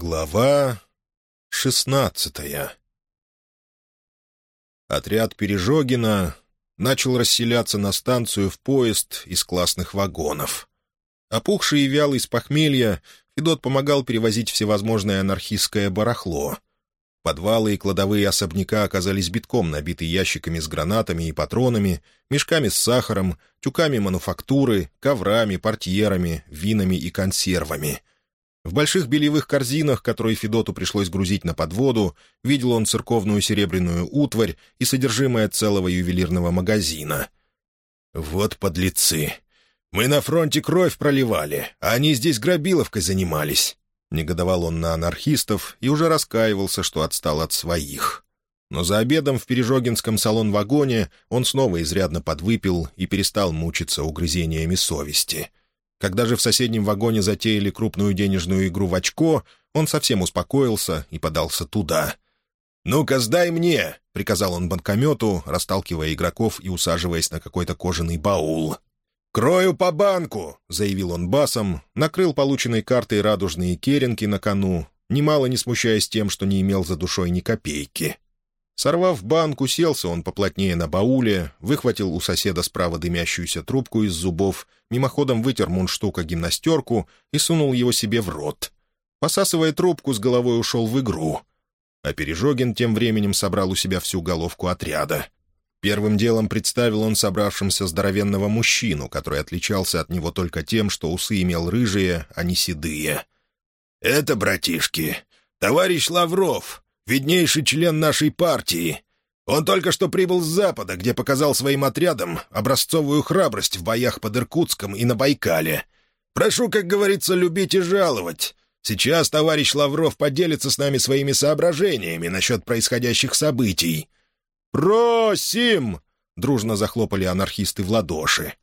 Глава шестнадцатая Отряд Пережогина начал расселяться на станцию в поезд из классных вагонов. Опухший и вялый с похмелья, Федот помогал перевозить всевозможное анархистское барахло. Подвалы и кладовые особняка оказались битком набиты ящиками с гранатами и патронами, мешками с сахаром, тюками мануфактуры, коврами, портьерами, винами и консервами — в больших белевых корзинах, которые Федоту пришлось грузить на подводу, видел он церковную серебряную утварь и содержимое целого ювелирного магазина. «Вот подлецы! Мы на фронте кровь проливали, а они здесь грабиловкой занимались!» Негодовал он на анархистов и уже раскаивался, что отстал от своих. Но за обедом в Пережогинском салон-вагоне он снова изрядно подвыпил и перестал мучиться угрызениями совести — когда же в соседнем вагоне затеяли крупную денежную игру в очко, он совсем успокоился и подался туда. «Ну-ка, сдай мне!» — приказал он банкомету, расталкивая игроков и усаживаясь на какой-то кожаный баул. «Крою по банку!» — заявил он басом, накрыл полученной картой радужные керенки на кону, немало не смущаясь тем, что не имел за душой ни копейки. Сорвав банк, уселся он поплотнее на бауле, выхватил у соседа справа дымящуюся трубку из зубов, мимоходом вытер мундштука гимнастерку и сунул его себе в рот. Посасывая трубку, с головой ушел в игру. А Пережогин тем временем собрал у себя всю головку отряда. Первым делом представил он собравшимся здоровенного мужчину, который отличался от него только тем, что усы имел рыжие, а не седые. «Это, братишки, товарищ Лавров, виднейший член нашей партии. Он только что прибыл с Запада, где показал своим отрядам образцовую храбрость в боях под Иркутском и на Байкале. Прошу, как говорится, любить и жаловать. Сейчас товарищ Лавров поделится с нами своими соображениями насчет происходящих событий». «Просим!» — дружно захлопали анархисты в ладоши.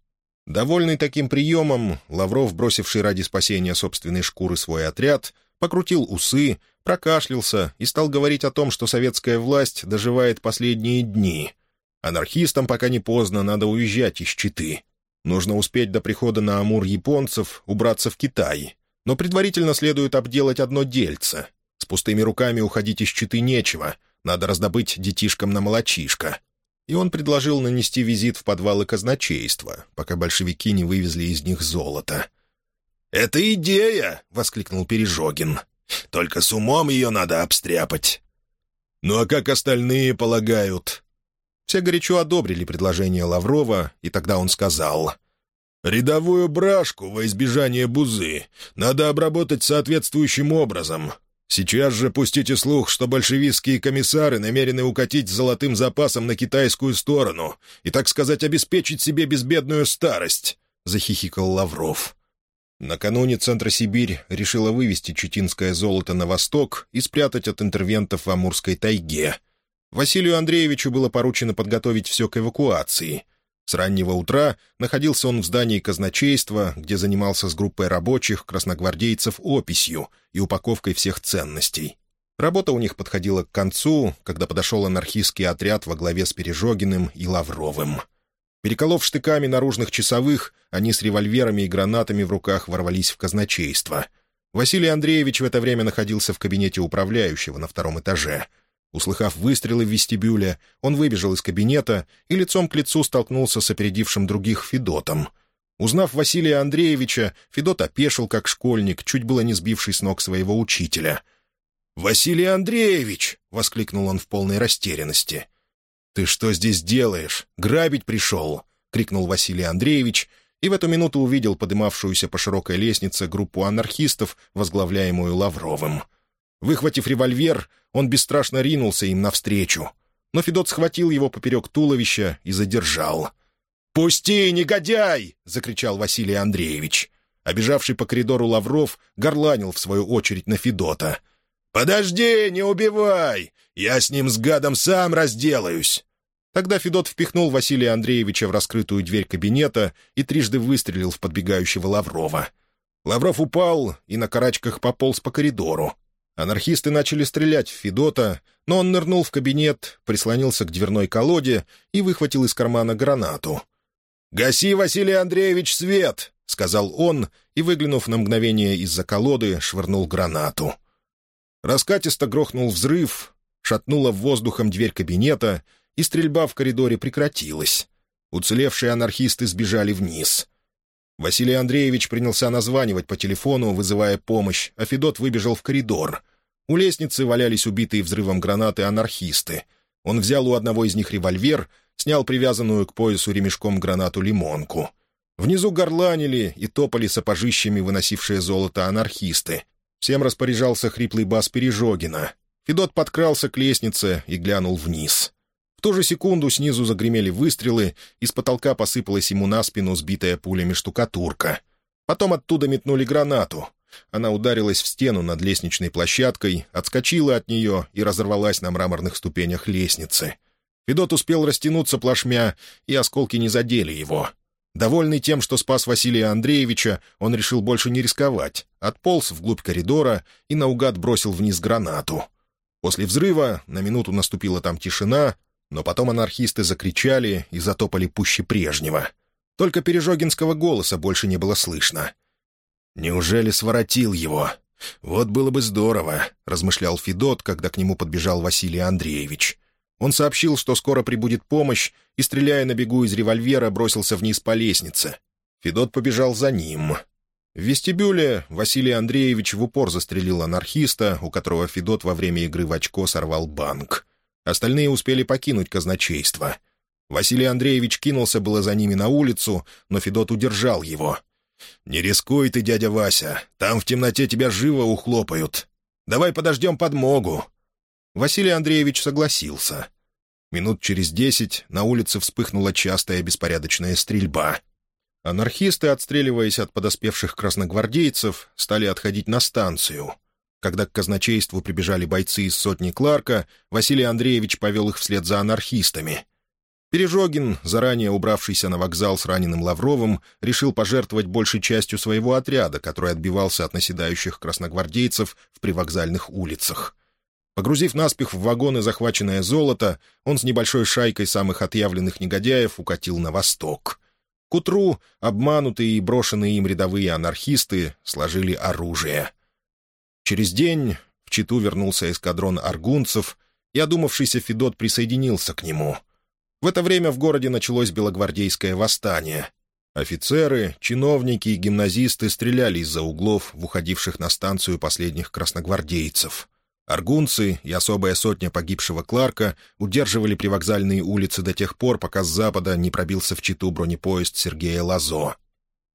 Довольный таким приемом, Лавров, бросивший ради спасения собственной шкуры свой отряд, покрутил усы, прокашлялся и стал говорить о том, что советская власть доживает последние дни. Анархистам пока не поздно, надо уезжать из Читы. Нужно успеть до прихода на Амур японцев убраться в Китай. Но предварительно следует обделать одно дельце. С пустыми руками уходить из Читы нечего. Надо раздобыть детишкам на молочишко. И он предложил нанести визит в подвалы казначейства, пока большевики не вывезли из них золото. «Это идея!» — воскликнул Пережогин. «Только с умом ее надо обстряпать». «Ну а как остальные полагают?» Все горячо одобрили предложение Лаврова, и тогда он сказал... «Рядовую брашку во избежание бузы надо обработать соответствующим образом. Сейчас же пустите слух, что большевистские комиссары намерены укатить золотым запасом на китайскую сторону и, так сказать, обеспечить себе безбедную старость», — захихикал Лавров. Накануне Центра-Сибирь решила вывести читинское золото на восток и спрятать от интервентов в Амурской тайге. Василию Андреевичу было поручено подготовить все к эвакуации. С раннего утра находился он в здании казначейства, где занимался с группой рабочих красногвардейцев описью и упаковкой всех ценностей. Работа у них подходила к концу, когда подошел анархистский отряд во главе с Пережогиным и Лавровым — Переколов штыками наружных часовых, они с револьверами и гранатами в руках ворвались в казначейство. Василий Андреевич в это время находился в кабинете управляющего на втором этаже. Услыхав выстрелы в вестибюле, он выбежал из кабинета и лицом к лицу столкнулся с опередившим других Федотом. Узнав Василия Андреевича, Федот опешил, как школьник, чуть было не сбивший с ног своего учителя. «Василий Андреевич!» — воскликнул он в полной растерянности. «Ты что здесь делаешь? Грабить пришел!» — крикнул Василий Андреевич, и в эту минуту увидел подымавшуюся по широкой лестнице группу анархистов, возглавляемую Лавровым. Выхватив револьвер, он бесстрашно ринулся им навстречу. Но Федот схватил его поперек туловища и задержал. «Пусти, негодяй!» — закричал Василий Андреевич. Обежавший по коридору Лавров горланил в свою очередь на Федота. «Подожди, не убивай! Я с ним с гадом сам разделаюсь!» Тогда Федот впихнул Василия Андреевича в раскрытую дверь кабинета и трижды выстрелил в подбегающего Лаврова. Лавров упал и на карачках пополз по коридору. Анархисты начали стрелять в Федота, но он нырнул в кабинет, прислонился к дверной колоде и выхватил из кармана гранату. «Гаси, Василий Андреевич, свет!» — сказал он и, выглянув на мгновение из-за колоды, швырнул гранату. Раскатисто грохнул взрыв, шатнула воздухом дверь кабинета, и стрельба в коридоре прекратилась. Уцелевшие анархисты сбежали вниз. Василий Андреевич принялся названивать по телефону, вызывая помощь, а Федот выбежал в коридор. У лестницы валялись убитые взрывом гранаты анархисты. Он взял у одного из них револьвер, снял привязанную к поясу ремешком гранату лимонку. Внизу горланили и топали сапожищами выносившие золото анархисты. Всем распоряжался хриплый бас Пережогина. Федот подкрался к лестнице и глянул вниз. В ту же секунду снизу загремели выстрелы, из потолка посыпалась ему на спину сбитая пулями штукатурка. Потом оттуда метнули гранату. Она ударилась в стену над лестничной площадкой, отскочила от нее и разорвалась на мраморных ступенях лестницы. Федот успел растянуться плашмя, и осколки не задели его. Довольный тем, что спас Василия Андреевича, он решил больше не рисковать, отполз вглубь коридора и наугад бросил вниз гранату. После взрыва на минуту наступила там тишина, но потом анархисты закричали и затопали пуще прежнего. Только Пережогинского голоса больше не было слышно. «Неужели своротил его? Вот было бы здорово», — размышлял Федот, когда к нему подбежал Василий Андреевич. Он сообщил, что скоро прибудет помощь, и, стреляя на бегу из револьвера, бросился вниз по лестнице. Федот побежал за ним. В вестибюле Василий Андреевич в упор застрелил анархиста, у которого Федот во время игры в очко сорвал банк. Остальные успели покинуть казначейство. Василий Андреевич кинулся было за ними на улицу, но Федот удержал его. «Не рискуй ты, дядя Вася, там в темноте тебя живо ухлопают. Давай подождем подмогу». Василий Андреевич согласился. Минут через десять на улице вспыхнула частая беспорядочная стрельба. Анархисты, отстреливаясь от подоспевших красногвардейцев, стали отходить на станцию. Когда к казначейству прибежали бойцы из сотни Кларка, Василий Андреевич повел их вслед за анархистами. Пережогин, заранее убравшийся на вокзал с раненым Лавровым, решил пожертвовать большей частью своего отряда, который отбивался от наседающих красногвардейцев в привокзальных улицах. Погрузив наспех в вагоны захваченное золото, он с небольшой шайкой самых отъявленных негодяев укатил на восток. К утру обманутые и брошенные им рядовые анархисты сложили оружие. Через день в Читу вернулся эскадрон аргунцев, и одумавшийся Федот присоединился к нему. В это время в городе началось белогвардейское восстание. Офицеры, чиновники и гимназисты стреляли из-за углов в уходивших на станцию последних красногвардейцев — Аргунцы и особая сотня погибшего Кларка удерживали привокзальные улицы до тех пор, пока с запада не пробился в Читу бронепоезд Сергея Лазо.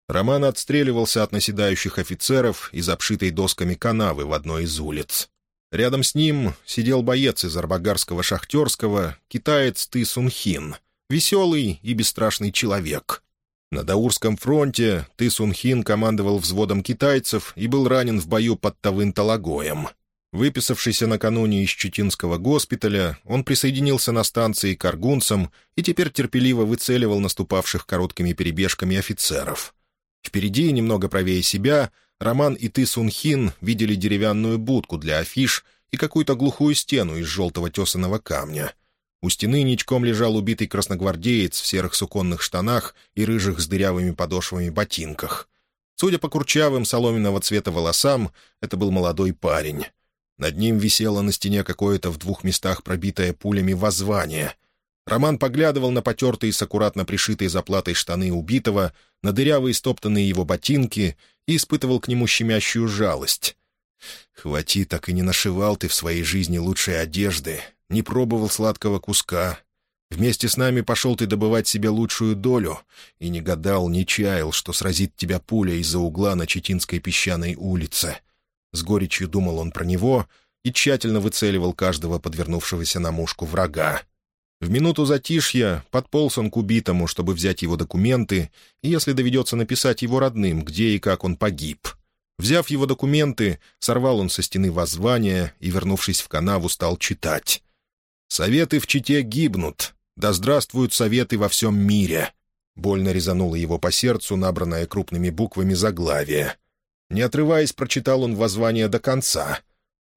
Роман отстреливался от наседающих офицеров из обшитой досками канавы в одной из улиц. Рядом с ним сидел боец из арбагарского шахтерского, китаец Ты Сунхин, веселый и бесстрашный человек. На Даурском фронте Ты Сунхин командовал взводом китайцев и был ранен в бою под Тавын-Талагоем — Выписавшийся накануне из Читинского госпиталя, он присоединился на станции к аргунцам и теперь терпеливо выцеливал наступавших короткими перебежками офицеров. Впереди, немного правее себя, Роман и Ты Сунхин видели деревянную будку для афиш и какую-то глухую стену из желтого тесаного камня. У стены ничком лежал убитый красногвардеец в серых суконных штанах и рыжих с дырявыми подошвами ботинках. Судя по курчавым соломенного цвета волосам, это был молодой парень. Над ним висело на стене какое-то в двух местах пробитое пулями воззвание. Роман поглядывал на потертые с аккуратно пришитой заплатой штаны убитого, на дырявые стоптанные его ботинки и испытывал к нему щемящую жалость. «Хвати, так и не нашивал ты в своей жизни лучшей одежды, не пробовал сладкого куска. Вместе с нами пошел ты добывать себе лучшую долю и не гадал, не чаял, что сразит тебя пуля из-за угла на Читинской песчаной улице». С горечью думал он про него и тщательно выцеливал каждого подвернувшегося на мушку врага. В минуту затишья подполз он к убитому, чтобы взять его документы, и если доведется написать его родным, где и как он погиб. Взяв его документы, сорвал он со стены воззвание и, вернувшись в канаву, стал читать. «Советы в Чите гибнут. Да здравствуют советы во всем мире!» Больно резануло его по сердцу, набранное крупными буквами заглавие. Не отрываясь, прочитал он воззвание до конца.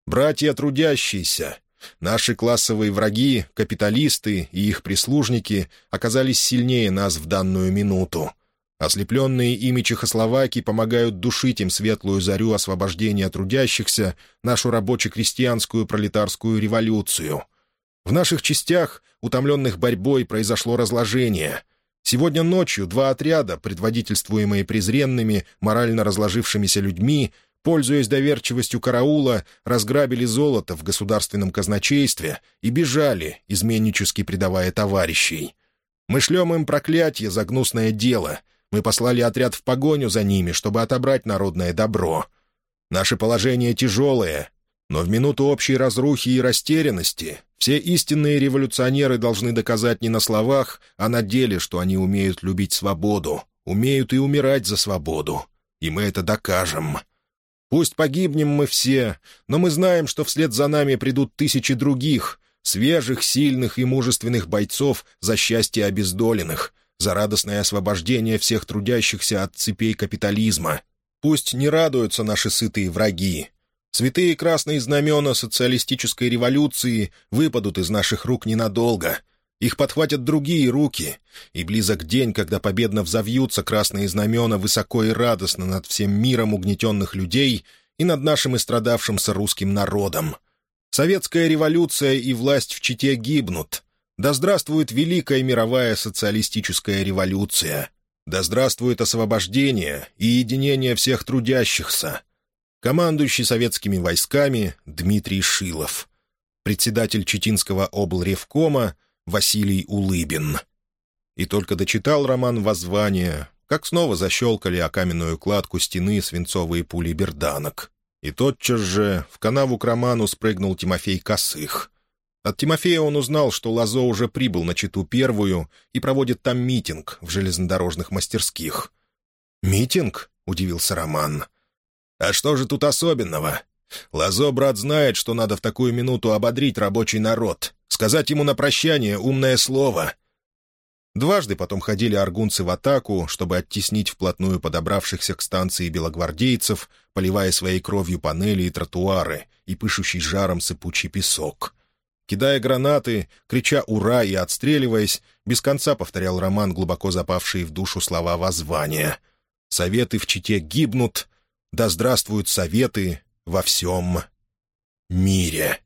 «Братья трудящиеся, наши классовые враги, капиталисты и их прислужники оказались сильнее нас в данную минуту. Ослепленные ими чехословаки помогают душить им светлую зарю освобождения трудящихся, нашу рабоче-крестьянскую пролетарскую революцию. В наших частях, утомленных борьбой, произошло разложение. Сегодня ночью два отряда, предводительствуемые презренными, морально разложившимися людьми, пользуясь доверчивостью караула, разграбили золото в государственном казначействе и бежали, изменнически предавая товарищей. Мы шлем им проклятие за гнусное дело — мы послали отряд в погоню за ними, чтобы отобрать народное добро. Наше положение тяжелое, но в минуту общей разрухи и растерянности все истинные революционеры должны доказать не на словах, а на деле, что они умеют любить свободу, умеют и умирать за свободу. И мы это докажем. Пусть погибнем мы все, но мы знаем, что вслед за нами придут тысячи других, свежих, сильных и мужественных бойцов за счастье обездоленных, за радостное освобождение всех трудящихся от цепей капитализма. Пусть не радуются наши сытые враги. Святые красные знамена социалистической революции выпадут из наших рук ненадолго. Их подхватят другие руки, и близок день, когда победно взовьются красные знамена высоко и радостно над всем миром угнетенных людей и над нашим истрадавшимся русским народом. Советская революция и власть в Чите гибнут, да здравствует великая мировая социалистическая революция! Да здравствует освобождение и единение всех трудящихся! Командующий советскими войсками Дмитрий Шилов. Председатель Читинского облревкома Василий Улыбин. И только дочитал роман «Воззвание», как снова защелкали о каменную кладку стены свинцовые пули берданок. И тотчас же в канаву к роману спрыгнул Тимофей Косых. От Тимофея он узнал, что Лазо уже прибыл на Читу Первую и проводит там митинг в железнодорожных мастерских. «Митинг?» — удивился Роман. «А что же тут особенного? Лазо, брат, знает, что надо в такую минуту ободрить рабочий народ, сказать ему на прощание умное слово». Дважды потом ходили аргунцы в атаку, чтобы оттеснить вплотную подобравшихся к станции белогвардейцев, поливая своей кровью панели и тротуары и пышущий жаром сыпучий песок — Кидая гранаты, крича «Ура!» и отстреливаясь, без конца повторял Роман глубоко запавшие в душу слова воззвания. «Советы в Чите гибнут, да здравствуют советы во всем мире!»